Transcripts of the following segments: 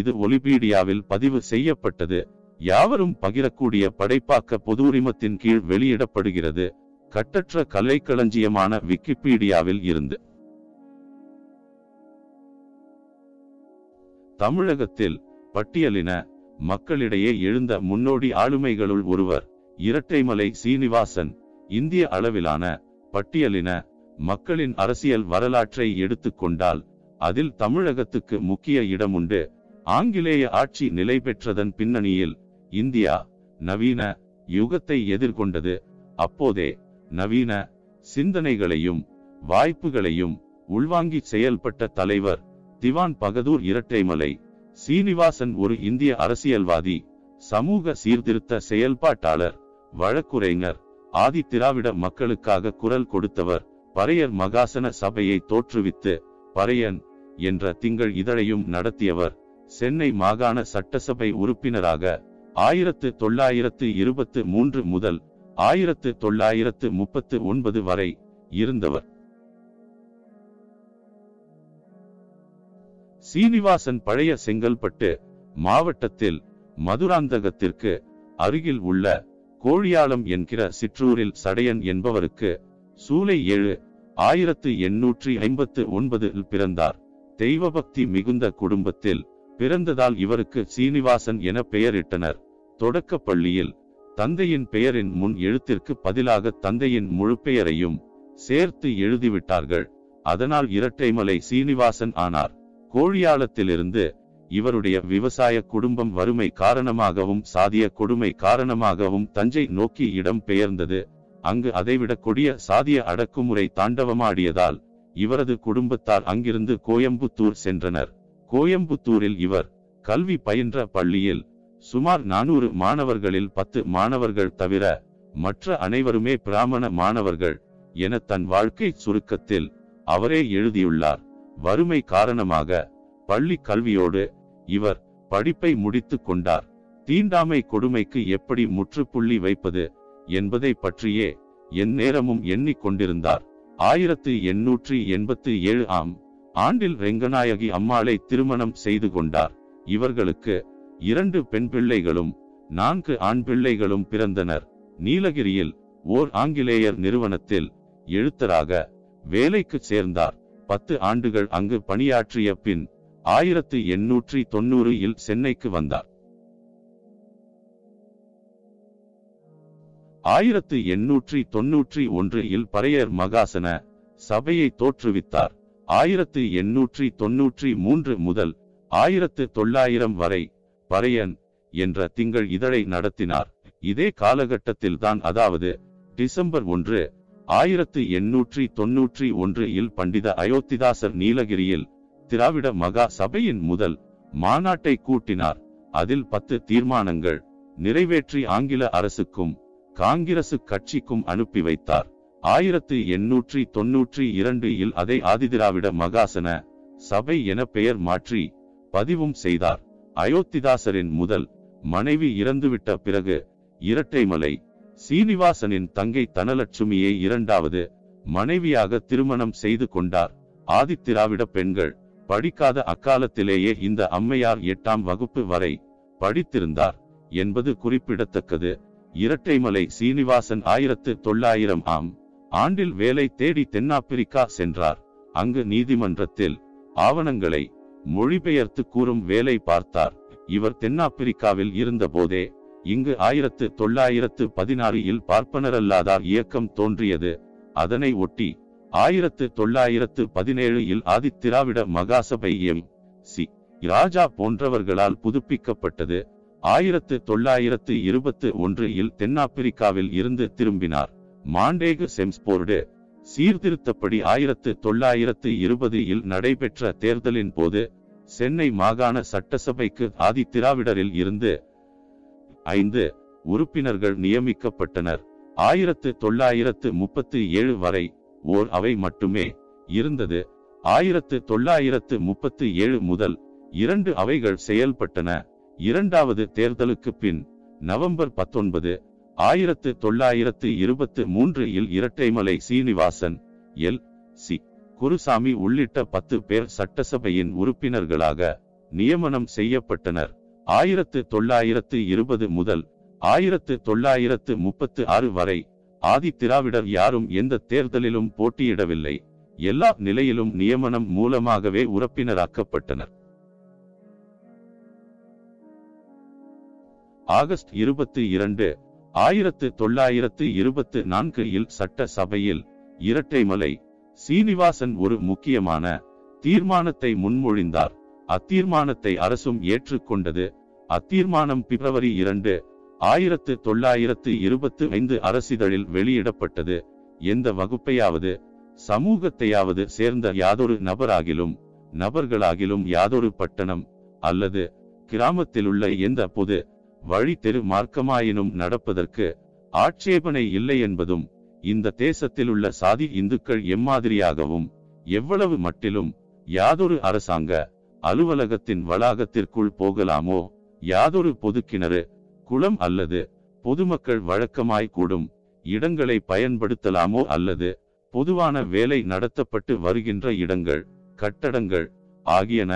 இது ஒலிபீடியாவில் பதிவு செய்யப்பட்டது. யாவரும் பகிரக்கூடிய படைப்பாக்க பொது உரிமத்தின் கீழ் வெளியிடப்படுகிறது. கட்டற்ற கலைக்களஞ்சியமான விக்கிபீடியாவில் இருந்து. தமிழகத்தில் பட்டியலின மக்களிடையே எழுந்த முன்னோடி ஆளுமைகளுள் ஒருவர் இரட்டைமலை சீனிவாசன் இந்திய அளவிலான பட்டியலின மக்களின் அரசியல் வரலாற்றை எடுத்துக்கொண்டால் அதில் தமிழகத்துக்கு முக்கிய இடம் உண்டு ஆங்கிலேய ஆட்சி நிலை பெற்றதன் பின்னணியில் இந்தியா நவீன யுகத்தை எதிர்கொண்டது. அப்போதே நவீன சிந்தனைகளையும் வாய்ப்புகளையும் உள்வாங்கி செயல்பட்ட தலைவர் திவான் பகதூர் இரட்டைமலை சீனிவாசன் ஒரு இந்திய அரசியல்வாதி சமூக சீர்திருத்த செயல்பாட்டாளர் வழக்குரைஞர் ஆதி திராவிட மக்களுக்காக குரல் கொடுத்தவர் பறையர் மகாசன சபையை தோற்றுவித்து பறையன் என்ற திங்கள் இதழையும் நடத்தியவர். சென்னை மாகாண சட்டசபை உறுப்பினராக ஆயிரத்து தொள்ளாயிரத்து இருபத்து மூன்று முதல் ஆயிரத்து தொள்ளாயிரத்து முப்பத்து ஒன்பது வரை இருந்தவர். சீனிவாசன் பழைய செங்கல்பட்டு மாவட்டத்தில் மதுராந்தகத்திற்கு அருகில் உள்ள கோழியாளம் என்கிற சிற்றூரில் சடையன் என்பவருக்கு சூலை ஏழு ஆயிரத்து எண்ணூற்றி ஐம்பத்து ஒன்பதில் பிறந்தார். தெய்வபக்தி மிகுந்த குடும்பத்தில் பிறந்ததால் இவருக்கு சீனிவாசன் என பெயரிட்டனர். தொடக்க பள்ளியில் தந்தையின் பெயரின் முன் எழுத்திற்கு பதிலாக தந்தையின் முழு பெயரையும் சேர்த்து எழுதிவிட்டார்கள். அதனால் இரட்டைமலை சீனிவாசன் ஆனார். கோழியாளத்திலிருந்து இவருடைய விவசாய குடும்பம் வறுமை காரணமாகவும் சாதிய கொடுமை காரணமாகவும் தஞ்சை நோக்கி இடம் பெயர்ந்தது. அங்கு அதைவிட கொடிய சாதிய அடக்குமுறை தாண்டவமாடியதால் இவரது குடும்பத்தார் அங்கிருந்து கோயம்புத்தூர் சென்றனர். கோயம்புத்தூரில் இவர் கல்வி பயின்ற பள்ளியில் சுமார் நானூறு மாணவர்களில் பத்து மாணவர்கள் தவிர மற்ற அனைவருமே பிராமண மாணவர்கள் என தன் வாழ்க்கை சுருக்கத்தில் அவரே எழுதியுள்ளார். வறுமை காரணமாக பள்ளி கல்வியோடு இவர் படிப்பை முடித்துக் கொண்டார். தீண்டாமை கொடுமைக்கு எப்படி முற்றுப்புள்ளி வைப்பது என்பதை பற்றியே என் நேரமும் எண்ணிக்கொண்டிருந்தார் ஆயிரத்து எண்ணூற்றி எண்பத்து ஏழு ஆம் ஆண்டில் ரெங்கநாயகி அம்மாளை திருமணம் செய்து கொண்டார். இவர்களுக்கு இரண்டு பெண் பிள்ளைகளும் நான்கு ஆண் பிள்ளைகளும் பிறந்தனர். நீலகிரியில் ஓர் ஆங்கிலேயர் நிறுவனத்தில் எழுத்தராக வேலைக்கு சேர்ந்தார். பத்து ஆண்டுகள் அங்கு பணியாற்றிய பின் ஆயிரத்து எண்ணூற்றி தொண்ணூறு இல் சென்னைக்கு வந்தார். ஆயிரத்து எண்ணூற்றி தொன்னூற்றி ஒன்று இல் பறையர் மகாசன சபையை தோற்றுவித்தார். ஆயிரத்து எண்ணூற்றி தொன்னூற்றி மூன்று முதல் ஆயிரத்து தொள்ளாயிரம் வரை பறையன் என்ற திங்கள் இதழை நடத்தினார். இதே காலகட்டத்தில் தான் அதாவது டிசம்பர் ஒன்று ஆயிரத்து எண்ணூற்றி தொன்னூற்றி ஒன்று இல் பண்டித அயோத்திதாசர் நீலகிரியில் திராவிட மகா சபையின் முதல் மாநாட்டை கூட்டினார். அதில் பத்து தீர்மானங்கள் நிறைவேற்றி ஆங்கில அரசுக்கும் காங்கிரசு கட்சிக்கும் அனுப்பி வைத்தார். ஆயிரத்து எண்ணூற்றி தொன்னூற்றி இரண்டு இல் அதை ஆதிதிராவிட மகாசன சபை என பெயர் மாற்றி பதிவும் செய்தார். அயோத்திதாசரின் முதல் மனைவி இறந்துவிட்ட பிறகு இரட்டைமலை சீனிவாசனின் தங்கை தனலட்சுமியை இரண்டாவது மனைவியாக திருமணம் செய்து கொண்டார். ஆதித்திராவிட பெண்கள் படிக்காத அக்காலத்திலேயே இந்த அம்மையார் எட்டாம் வகுப்பு வரை படித்திருந்தார் என்பது குறிப்பிடத்தக்கது. இரட்டைமலை சீனிவாசன் ஆயிரத்து தொள்ளாயிரம் ஆம் ஆண்டில் வேலை தேடி தென்னாப்பிரிக்கா சென்றார். அங்கு நீதிமன்றத்தில் ஆவணங்களை மொழிபெயர்த்து கூறும் வேலை பார்த்தார். இவர் தென்னாப்பிரிக்காவில் இருந்தபோதே இங்கு ஆயிரத்து தொள்ளாயிரத்து பதினாறில் பார்ப்பனரல்லாதார் இயக்கம் தோன்றியது. அதனை ஒட்டி ஆயிரத்து தொள்ளாயிரத்து பதினேழில் ஆதித்திராவிட மகாசபை எம். சி. ராஜா போன்றவர்களால் புதுப்பிக்கப்பட்டது. ஆயிரத்து தொள்ளாயிரத்து இருபத்து ஒன்று தென்னாப்பிரிக்காவில் இருந்து திரும்பினார். மாண்டேகு செம்ஸ்போர்டு சீர்திருத்தப்படி ஆயிரத்து தொள்ளாயிரத்து இருபது இல் நடைபெற்ற தேர்தலின் போது சென்னை மாகாண சட்டசபைக்கு ஆதி திராவிடரில் இருந்து ஐந்து உறுப்பினர்கள் நியமிக்கப்பட்டனர். ஆயிரத்து தொள்ளாயிரத்து முப்பத்து ஏழு வரை ஓர் அவை மட்டுமே இருந்தது. ஆயிரத்து தொள்ளாயிரத்து முப்பத்து ஏழு முதல் இரண்டு அவைகள் செயல்பட்டன. இரண்டாவது தேர்தலுக்கு பின் நவம்பர் பத்தொன்பது ஆயிரத்து தொள்ளாயிரத்து இருபத்து மூன்று இல் இரட்டைமலை சீனிவாசன் எல். சி. குருசாமி உள்ளிட்ட பத்து பேர் சட்டசபையின் உறுப்பினர்களாக நியமனம் செய்யப்பட்டனர். ஆயிரத்து தொள்ளாயிரத்து இருபது முதல் ஆயிரத்து தொள்ளாயிரத்து முப்பத்து ஆறு வரை ஆதி திராவிடர் யாரும் எந்த தேர்தலிலும் போட்டியிடவில்லை. எல்லா நிலையிலும் நியமனம் மூலமாகவே உறுப்பினராக்கப்பட்டனர். ஆகஸ்ட் இருபத்தி இரண்டு ஆயிரத்து தொள்ளாயிரத்து இருபத்து நான்கு இல் சட்ட சபையில் இரட்டைமலை சீனிவாசன் ஒரு முக்கியமான தீர்மானத்தை முன்மொழிந்தார். அத்தீர்மானத்தை அரசும் ஏற்றுக்கொண்டது. அத்தீர்மானம் பிப்ரவரி இரண்டு ஆயிரத்து தொள்ளாயிரத்து இருபத்து ஐந்து அரசிதழில் வெளியிடப்பட்டது. எந்த வகுப்பையாவது சமூகத்தையாவது சேர்ந்த யாதொரு நபராகிலும் நபர்களாகிலும் யாதொரு பட்டணம் அல்லது கிராமத்திலுள்ள எந்த பொது வழி தெரு மார்க்கமாயினும் நடப்பதற்கு ஆட்சேபனை இல்லை என்பதும் இந்த தேசத்திலுள்ள சாதி இந்துக்கள் எம்மாதிரியாகவும் எவ்வளவு மட்டிலும் யாதொரு அரசாங்க அலுவலகத்தின் வளாகத்திற்குள் போகலாமோ யாதொரு பொதுக்கிணறு குளம் அல்லது பொதுமக்கள் வழக்கமாய் கூடும் இடங்களை பயன்படுத்தலாமோ அல்லது பொதுவான வேலை நடத்தப்பட்டு வருகின்ற இடங்கள் கட்டடங்கள் ஆகியன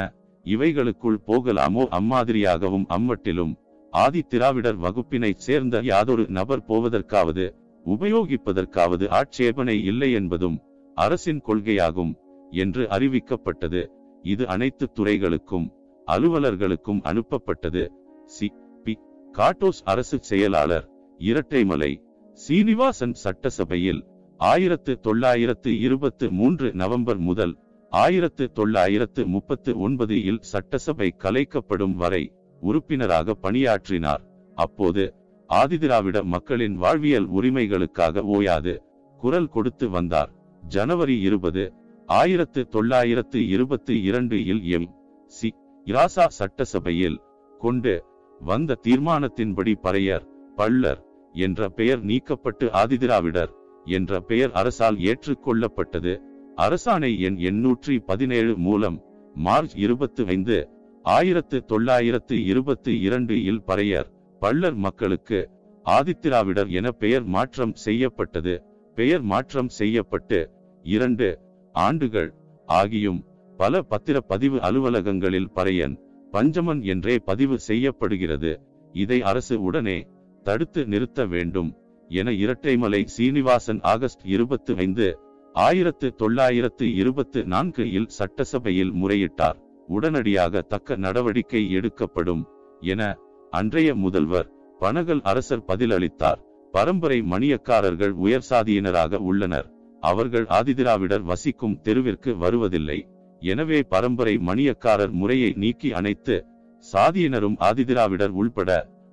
இவைகளுக்குள் போகலாமோ அம்மாதிரியாகவும் அம்மட்டிலும் ஆதித்திராவிடர் வகுப்பினைச் சேர்ந்த யாதொரு நபர் போவதற்காவது உபயோகிப்பதற்காவது ஆட்சேபனை இல்லை என்பதும் அரசின் கொள்கையாகும் என்று அறிவிக்கப்பட்டது. இது அனைத்து துறைகளுக்கும் அலுவலர்களுக்கும் அனுப்பப்பட்டது. சி. பி. காட்டோஸ் அரசு செயலாளர் இரட்டைமலை சீனிவாசன் சட்டசபையில் ஆயிரத்து தொள்ளாயிரத்து இருபத்து மூன்று நவம்பர் முதல் ஆயிரத்து தொள்ளாயிரத்து முப்பத்து ஒன்பது இல் சட்டசபை கலைக்கப்படும் வரை உறுப்பினராக பணியாற்றினார். அப்போது ஆதிதிராவிட மக்களின் வாழ்வியல் உரிமைகளுக்காக ஓயாது குரல் கொடுத்து வந்தார். ஜனவரி இருபது ஆயிரத்து தொள்ளாயிரத்து இருபத்தி இரண்டு இல் எம். சி. இராசா சட்டசபையில் கொண்டு வந்த தீர்மானத்தின்படி பறையர் பள்ளர் என்ற பெயர் நீக்கப்பட்டு ஆதிதிராவிடர் என்ற பெயர் அரசால் ஏற்றுக்கொள்ளப்பட்டது. அரசாணை எண் எண்ணூற்றி பதினேழு மூலம் மார்ச் இருபத்தி ஐந்து ஆயிரத்து தொள்ளாயிரத்து இருபத்தி இரண்டு இல் பறையர் பள்ளர் மக்களுக்கு ஆதித்திராவிடர் என பெயர் மாற்றம் செய்யப்பட்டது. பெயர் மாற்றம் செய்யப்பட்டு இரண்டு ஆண்டுகள் ஆகியும் பல பத்திர பதிவு அலுவலகங்களில் பறையன் பஞ்சமன் என்றே பதிவு செய்யப்படுகிறது. இதை அரசு உடனே தடுத்து நிறுத்த வேண்டும் என இரட்டைமலை சீனிவாசன் ஆகஸ்ட் இருபத்தி ஐந்து ஆயிரத்து தொள்ளாயிரத்து இருபத்து நான்கு இல் சட்டசபையில் முறையிட்டார். உடனடியாக தக்க நடவடிக்கை எடுக்கப்படும் என அன்றைய முதல்வர் பனகல் அரசர் பதிலளித்தார். பரம்பரை மணியக்காரர்கள் உயர் சாதியினராக உள்ளனர். அவர்கள் ஆதிதிராவிடர் வசிக்கும் தெருவிற்கு வருவதில்லை. எனவே பரம்பரை மணியக்காரர் முறையை நீக்கி அனைத்து சாதியினரும் ஆதிதிராவிடர் உள்பட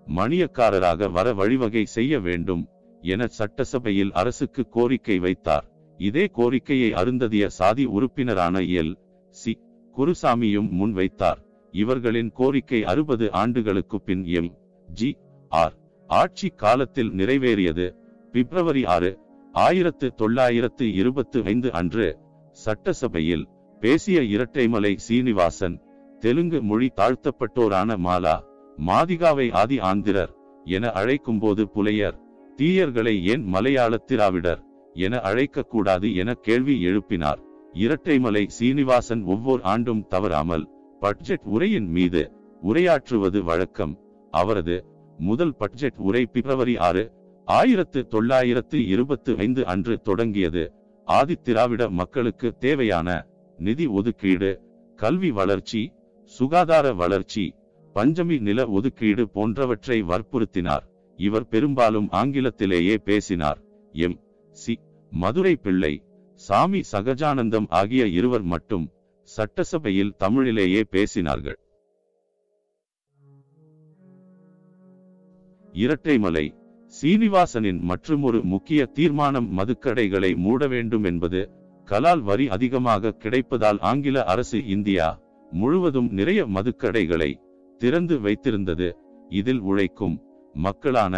மணியக்காரராக வர வழிவகை செய்ய வேண்டும் என சட்டசபையில் அரசுக்கு கோரிக்கை வைத்தார். இதே கோரிக்கையை அருந்ததிய சாதி உறுப்பினரான எல். சி. குருசாமியும் முன்வைத்தார் இவர்களின் கோரிக்கை அறுபது ஆண்டுகளுக்கு பின் எம். ஜி. ஆர். ஆட்சி காலத்தில் நிறைவேறியது. பிப்ரவரி ஆறு ஆயிரத்து தொள்ளாயிரத்து இருபத்து ஐந்து அன்று சட்டசபையில் பேசிய இரட்டைமலை சீனிவாசன் தெலுங்கு மொழி தாழ்த்தப்பட்டோரான மாலா மாதிகாவை ஆதி ஆந்திரர் என அழைக்கும்போது புலையர் தீயர்களை ஏன் மலையாள திராவிடர் என அழைக்கக்கூடாது என கேள்வி எழுப்பினார். இரட்டைமலை சீனிவாசன் ஒவ்வொரு ஆண்டும் தவறாமல் பட்ஜெட் உரையின் மீது உரையாற்றுவது வழக்கம். அவரது முதல் பட்ஜெட் உரை பிப்ரவரி ஆறு ஆயிரத்து தொள்ளாயிரத்து இருபத்து ஐந்து அன்று தொடங்கியது. ஆதித்திராவிட மக்களுக்கு தேவையான நிதி ஒதுக்கீடு கல்வி வளர்ச்சி சுகாதார வளர்ச்சி பஞ்சமி நில ஒதுக்கீடு போன்றவற்றை வற்புறுத்தினார். இவர் பெரும்பாலும் ஆங்கிலத்திலேயே பேசினார். எம். சி. மதுரை பிள்ளை சாமி சகஜானந்தம் ஆகிய இருவர் மட்டும் சட்டசபையில் தமிழிலேயே பேசினார்கள். இரட்டைமலை சீனிவாசனின் மற்றுமொரு முக்கிய தீர்மானம் மதுக்கடைகளை மூட வேண்டும் என்பது கலால் வரி அதிகமாக கிடைப்பதால் ஆங்கில அரசு இந்தியா முழுவதும் நிறைய மதுக்கடைகளை திறந்து வைத்திருந்தது. இதில் உழைக்கும் மக்களான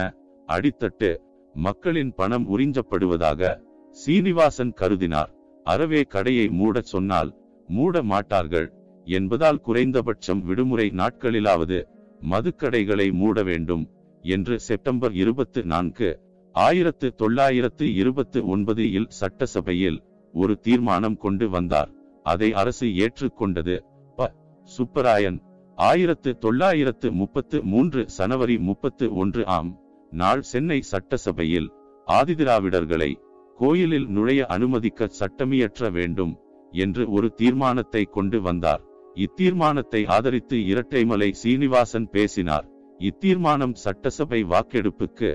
அடித்தட்டு மக்களின் பணம் உறிஞ்சப்படுவதாக சீனிவாசன் கருதினார். அறவே கடையை மூடச் சொன்னால் மூட மாட்டார்கள். என்பதால் குறைந்தபட்சம் விடுமுறை நாட்களிலாவது மதுக்கடைகளை மூட வேண்டும் என்று செப்டம்பர் இருபத்து நான்கு ஆயிரத்து தொள்ளாயிரத்து இருபத்து ஒன்பது இல் சட்டசபையில் ஒரு தீர்மானம் கொண்டு வந்தார். அதை அரசு ஏற்றுக்கொண்டது ப. சுப்பராயன். ஆயிரத்து தொள்ளாயிரத்து முப்பத்து மூன்று சனவரி முப்பத்து ஒன்று ஆம் நாள் சென்னை சட்டசபையில் ஆதிதிராவிடர்களை கோயிலில் நுழைய அனுமதிக்க சட்டமியற்ற வேண்டும் என்று ஒரு தீர்மானத்தை கொண்டு வந்தார். இத்தீர்மானத்தை ஆதரித்து இரட்டைமலை சீனிவாசன் பேசினார். இத்தீர்மானம் சட்டசபை வாக்கெடுப்புக்கு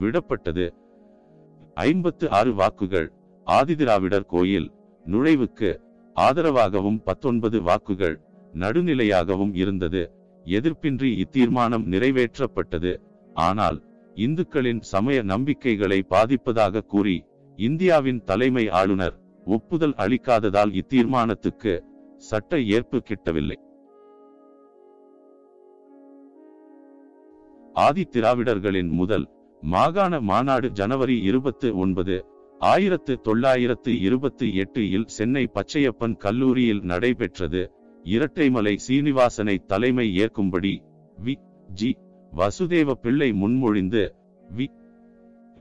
விடப்பட்டது. ஐம்பத்து ஆறு வாக்குகள் ஆதிதிராவிடர் கோயில் நுழைவுக்கு ஆதரவாகவும் பத்தொன்பது வாக்குகள் நடுநிலையாகவும் இருந்தது. எதிர்ப்பின்றி இத்தீர்மானம் நிறைவேற்றப்பட்டது. ஆனால் இந்துக்களின் சமய நம்பிக்கைகளை பாதிப்பதாக கூறி இந்தியாவின் தலைமை ஆளுநர் ஒப்புதல் அளிக்காததால் இத்தீர்மானத்துக்கு சட்ட ஏற்பு கிட்டவில்லை. ஆதி திராவிடர்களின் முதல் மாகாண மாநாடு ஜனவரி இருபத்து ஒன்பது ஆயிரத்து தொள்ளாயிரத்து இருபத்தி எட்டு இல் சென்னை பச்சையப்பன் கல்லூரியில் நடைபெற்றது. இரட்டைமலை சீனிவாசனை தலைமை ஏற்கும்படி வி. ஜி. வசுதேவ பிள்ளை முன்மொழிந்து வி.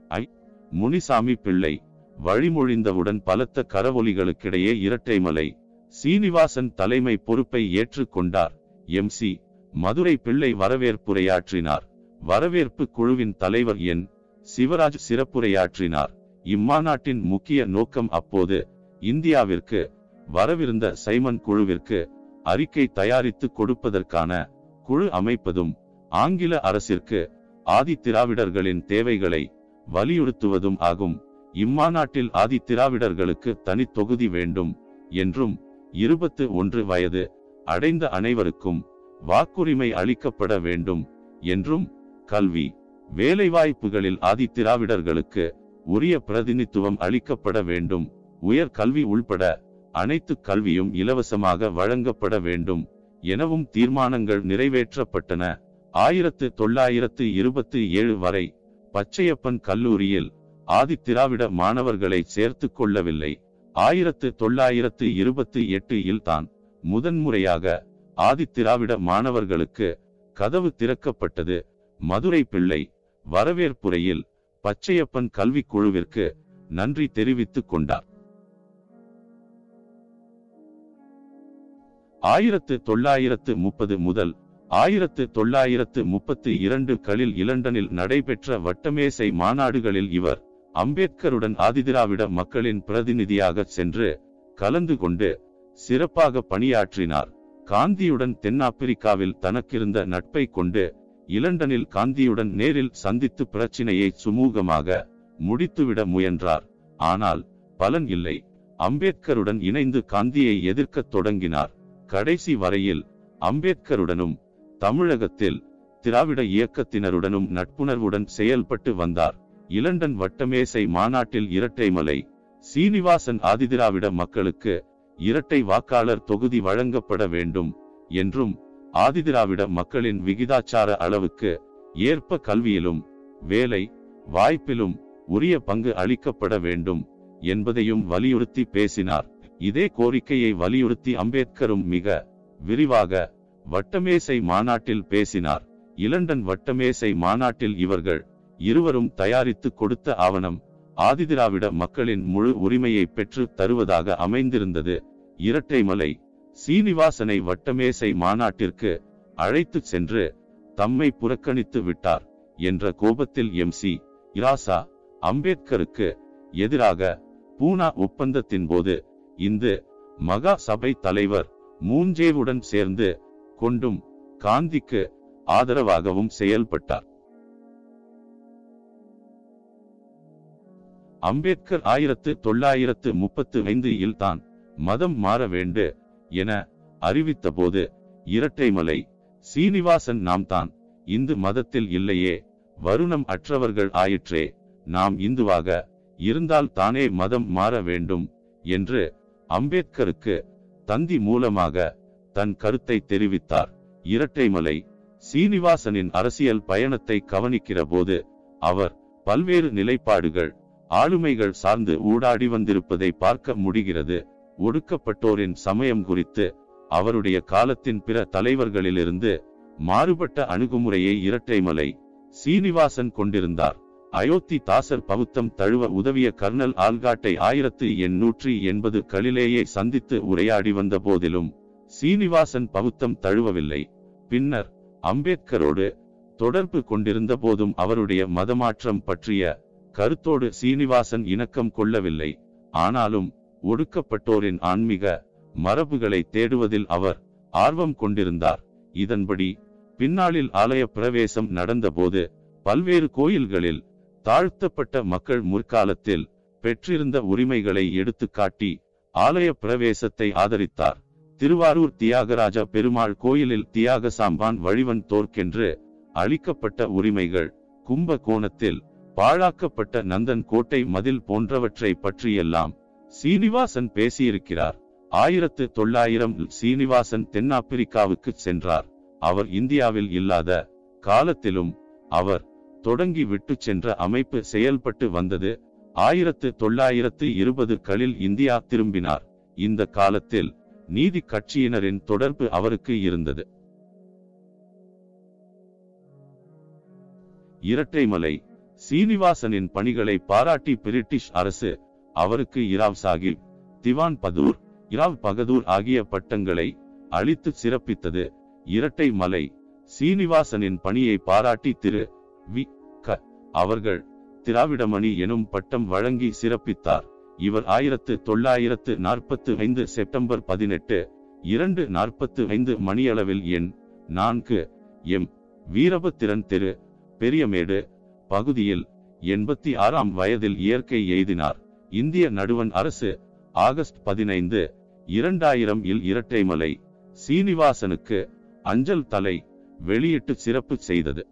ஐ. முனிசாமி பிள்ளை வழிமொழிந்தவுடன் பலத்த கரவொலிகளுக்கிடையே இரட்டைமலை சீனிவாசன் தலைமை பொறுப்பை ஏற்றுக்கொண்டார். எம். சி. மதுரை பிள்ளை வரவேற்புரையாற்றினார். வரவேற்பு குழுவின் தலைவர் என். சிவராஜ் சிறப்புரையாற்றினார். இம்மாநாட்டின் முக்கிய நோக்கம் அப்போது இந்தியாவிற்கு வரவிருந்த சைமன் குழுவிற்கு அறிக்கை தயாரித்து கொடுப்பதற்கான குழு அமைப்பதும் ஆங்கில அரசிற்கு ஆதி திராவிடர்களின் தேவைகளை வலியுறுத்துவதும் ஆகும். இம்மாநாட்டில் ஆதி திராவிடர்களுக்கு தனி தொகுதி வேண்டும் என்றும் இருபத்து ஒன்று வயது அடைந்த அனைவருக்கும் வாக்குரிமை அளிக்கப்பட வேண்டும் என்றும் கல்வி வேலைவாய்ப்புகளில் ஆதி திராவிடர்களுக்கு உரிய பிரதிநித்துவம் அளிக்கப்பட வேண்டும். உயர் கல்வி உள்பட அனைத்து கல்வியும் இலவசமாக வழங்கப்பட வேண்டும் எனவும் தீர்மானங்கள் நிறைவேற்றப்பட்டன. ஆயிரத்து தொள்ளாயிரத்து இருபத்தி ஏழு வரை பச்சையப்பன் கல்லூரியில் ஆதித்திராவிட மாணவர்களை சேர்த்து கொள்ளவில்லை. ஆயிரத்து தொள்ளாயிரத்து இருபத்தி எட்டு இல் தான் முதன்முறையாக ஆதித்திராவிட மாணவர்களுக்கு கதவு திறக்கப்பட்டது. மதுரை பிள்ளை வரவேற்புரையில் பச்சையப்பன் கல்விக் குழுவிற்கு நன்றி தெரிவித்துக் கொண்டார். ஆயிரத்து தொள்ளாயிரத்து முப்பது முதல் ஆயிரத்து தொள்ளாயிரத்து முப்பத்தி இரண்டு களில் இலண்டனில் நடைபெற்ற வட்டமேசை மாநாடுகளில் இவர் அம்பேத்கருடன் ஆதிதிராவிட மக்களின் பிரதிநிதியாக சென்று கலந்து கொண்டு சிறப்பாக பணியாற்றினார். காந்தியுடன் தென்னாப்பிரிக்காவில் தனக்கிருந்த நட்பை கொண்டு இலண்டனில் காந்தியுடன் நேரில் சந்தித்து பிரச்சினையை சுமூகமாக முடித்துவிட முயன்றார். ஆனால் பலன் இல்லை. அம்பேத்கருடன் இணைந்து காந்தியை எதிர்க்கத் தொடங்கினார். கடைசி வரையில் அம்பேத்கருடனும் தமிழகத்தில் திராவிட இயக்கத்தினருடனும் நட்புணர்வுடன் செயல்பட்டு வந்தார். இலண்டன் வட்டமேசை மாநாட்டில் இரட்டைமலை சீனிவாசன் ஆதிதிராவிட மக்களுக்கு இரட்டை வாக்காளர் தொகுதி வழங்கப்பட வேண்டும் என்றும் ஆதிதிராவிட மக்களின் விகிதாச்சார அளவுக்கு ஏற்ப கல்வியிலும் வேலை வாய்ப்பிலும் உரிய பங்கு அளிக்கப்பட வேண்டும் என்பதையும் வலியுறுத்தி பேசினார். இதே கோரிக்கையை வலியுறுத்தி அம்பேத்கரும் மிக விரிவாக வட்டமேசை மாநாட்டில் பேசினார். இலண்டன் வட்டமேசை மாநாட்டில் இவர்கள் இருவரும் தயாரித்து கொடுத்த ஆவணம் ஆதிதிராவிட மக்களின் முழு உரிமையை பெற்று தருவதாக அமைந்திருந்தது. இரட்டைமலை சீனிவாசனை வட்டமேசை மாநாட்டிற்கு அழைத்து சென்று தம்மை புறக்கணித்து விட்டார் என்ற கோபத்தில் எம். சி. இராசா அம்பேத்கருக்கு எதிராக பூனா ஒப்பந்தத்தின் போது இந்து மகா சபை தலைவர் மூஞ்சேவுடன் சேர்ந்து கொண்டும் காந்திக்கு ஆதரவாகவும் செயல்பட்டார். அம்பேத்கர் ஆயிரத்து தொள்ளாயிரத்து முப்பத்து ஐந்து இல் தான் மதம் மாற வேண்டு என அறிவித்தபோது இரட்டைமலை சீனிவாசன் நாம் தான் இந்து மதத்தில் இல்லையே வருணம் அற்றவர்கள் ஆயிற்றே நாம் இந்துவாக இருந்தால் தானே மதம் மாற வேண்டும் என்று அம்பேத்கருக்கு தந்தி மூலமாக தன் கருத்தை தெரிவித்தார். இரட்டைமலை சீனிவாசனின் அரசியல் பயணத்தை கவனிக்கிற போது அவர் பல்வேறு நிலைப்பாடுகள் ஆளுமைகள் சார்ந்து ஊடாடி வந்திருப்பதை பார்க்க முடிகிறது. ஒடுக்கப்பட்டோரின் சமயம் குறித்து அவருடைய காலத்தின் பிற தலைவர்களிலிருந்து மாறுபட்ட அணுகுமுறையை இரட்டைமலை சீனிவாசன் கொண்டிருந்தார். அயோத்தி தாசர் பகுத்தம் தழுவ உதவிய கர்னல் ஆல்காட்டை ஆயிரத்து எண்ணூற்றி எண்பது களிலேயே சந்தித்து உரையாடி வந்த போதிலும் சீனிவாசன் பகுத்தம் தழுவவில்லை. பின்னர் அம்பேத்கரோடு தொடர்பு கொண்டிருந்த போதும் அவருடைய மதமாற்றம் பற்றிய கருத்தோடு சீனிவாசன் இணக்கம் கொள்ளவில்லை. ஆனாலும் ஒடுக்கப்பட்டோரின் ஆன்மீக மரபுகளை தேடுவதில் அவர் ஆர்வம் கொண்டிருந்தார். இதன்படி பின்னாளில் ஆலய பிரவேசம் நடந்தபோது பல்வேறு கோயில்களில் தாழ்த்தப்பட்ட மக்கள் முற்காலத்தில் பெற்றிருந்த உரிமைகளை எடுத்துக்காட்டி ஆலய பிரவேசத்தை ஆதரித்தார். திருவாரூர் தியாகராஜ பெருமாள் கோயிலில் தியாக சாம்பான் வழிவன் தோற்கென்று அளிக்கப்பட்ட உரிமைகள் கும்ப கோணத்தில் பாழாக்கப்பட்ட நந்தன் கோட்டை மதில் போன்றவற்றை பற்றியெல்லாம் சீனிவாசன் பேசியிருக்கிறார். ஆயிரத்து தொள்ளாயிரம் சீனிவாசன் தென்னாப்பிரிக்காவுக்கு சென்றார். அவர் இந்தியாவில் இல்லாத காலத்திலும் அவர் தொடங்கி விட்டு சென்ற அமைப்பு செயல்பட்டு வந்தது. ஆயிரத்து தொள்ளாயிரத்து இருபதுகளில் இந்தியா திரும்பினார். இந்த காலத்தில் நீதி கட்சியினரின் தொடர்பு அவருக்கு இருந்தது. இரட்டைமலை சீனிவாசனின் பணிகளை பாராட்டி பிரிட்டிஷ் அரசு அவருக்கு இராவ் சாஹிப் திவான் பதூர் இராவ் பகதூர் ஆகிய பட்டங்களை அளித்து சிறப்பித்தது. இரட்டை மலை சீனிவாசனின் பணியை பாராட்டி திரு. வி. க. அவர்கள் திராவிடமணி எனும் பட்டம் வழங்கி சிறப்பித்தார். இவர் ஆயிரத்து தொள்ளாயிரத்து நாற்பத்து ஐந்து செப்டம்பர் பதினெட்டு இரண்டு நாற்பத்து ஐந்து மணியளவில் எண் நான்கு எம். வீரபத்திரன் தெரு. பெரியமேடு பகுதியில் எண்பத்தி ஆறாம் வயதில் இயற்கை எய்தினார். இந்திய நடுவன் அரசு ஆகஸ்ட் பதினைந்து இரண்டாயிரம் இல் இரட்டைமலை சீனிவாசனுக்கு அஞ்சல் தலை வெளியிட்டு சிறப்பு செய்தது.